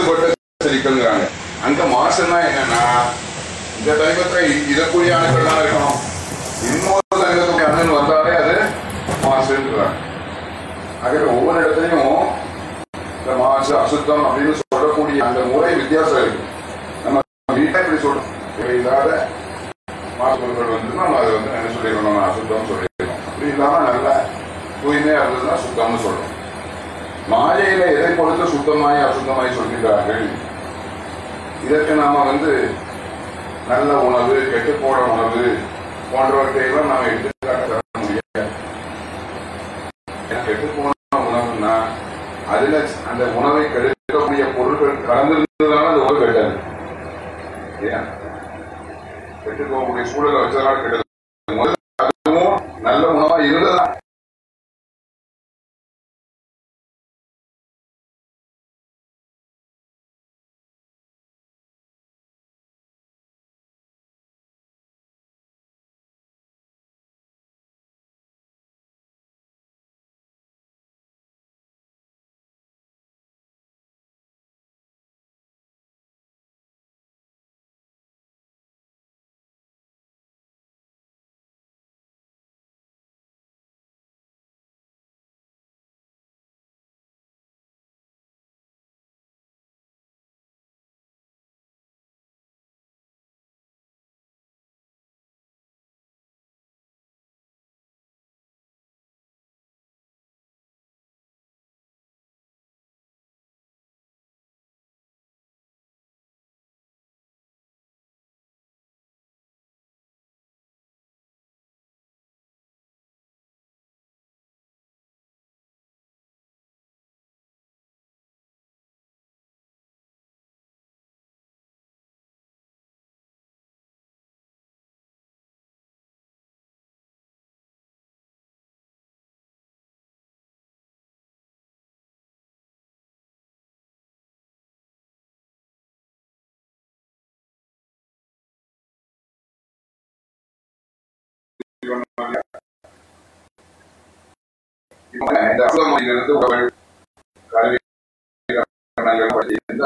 மாசுபட்ட செடிகள்ங்கிறாங்க அங்க மாசுன்னா என்னன்னா இந்த தனிமத்துல இதற்குரிய அணுக்கள் தான் இருக்கணும். இன்னொரு தனிமத்துடைய அண்ணன் வந்தாலே அது மாசுன்றாங்க. ஆகவே ஒவ்வொரு இடத்துலையும் இந்த மாசு அசுத்தம் அப்படின்னு சொல்லக்கூடிய அந்த முறை வித்தியாசம் இருக்கு. நம்ம வீட்டை இப்படி சொல்றோம். இல்லாத மாசுபொருட்கள் வந்து நம்ம அதை வந்து என்ன சொல்லிடணும்? அசுத்தம் சொல்லிடணும். அப்படி இல்லாம நல்ல தூய்மையா இருந்ததுன்னா சுத்தம்னு சொல்றோம். மாயையில எதை கொடுத்து சுத்தமாய் அசுத்தமாய் சொல்கிறார்கள் இதற்கு நாம வந்து நல்ல உணவு கெட்டு போன உணவு போன்றவற்றை எல்லாம் நாம எடுத்துக்காட்ட முடியாது. கெட்டு போன உணவுன்னா அதுல அந்த உணவை கெடுக்கக்கூடிய பொருட்கள் கலந்திருந்ததுனால அந்த உணவு கெட்டது. கெட்டு போகக்கூடிய சூழலை வச்சதுனால கெட்டது இந்த அசுத்தமாயிலிருந்து உறவுகள் கல்வி கரணங்கள் பற்றி எந்த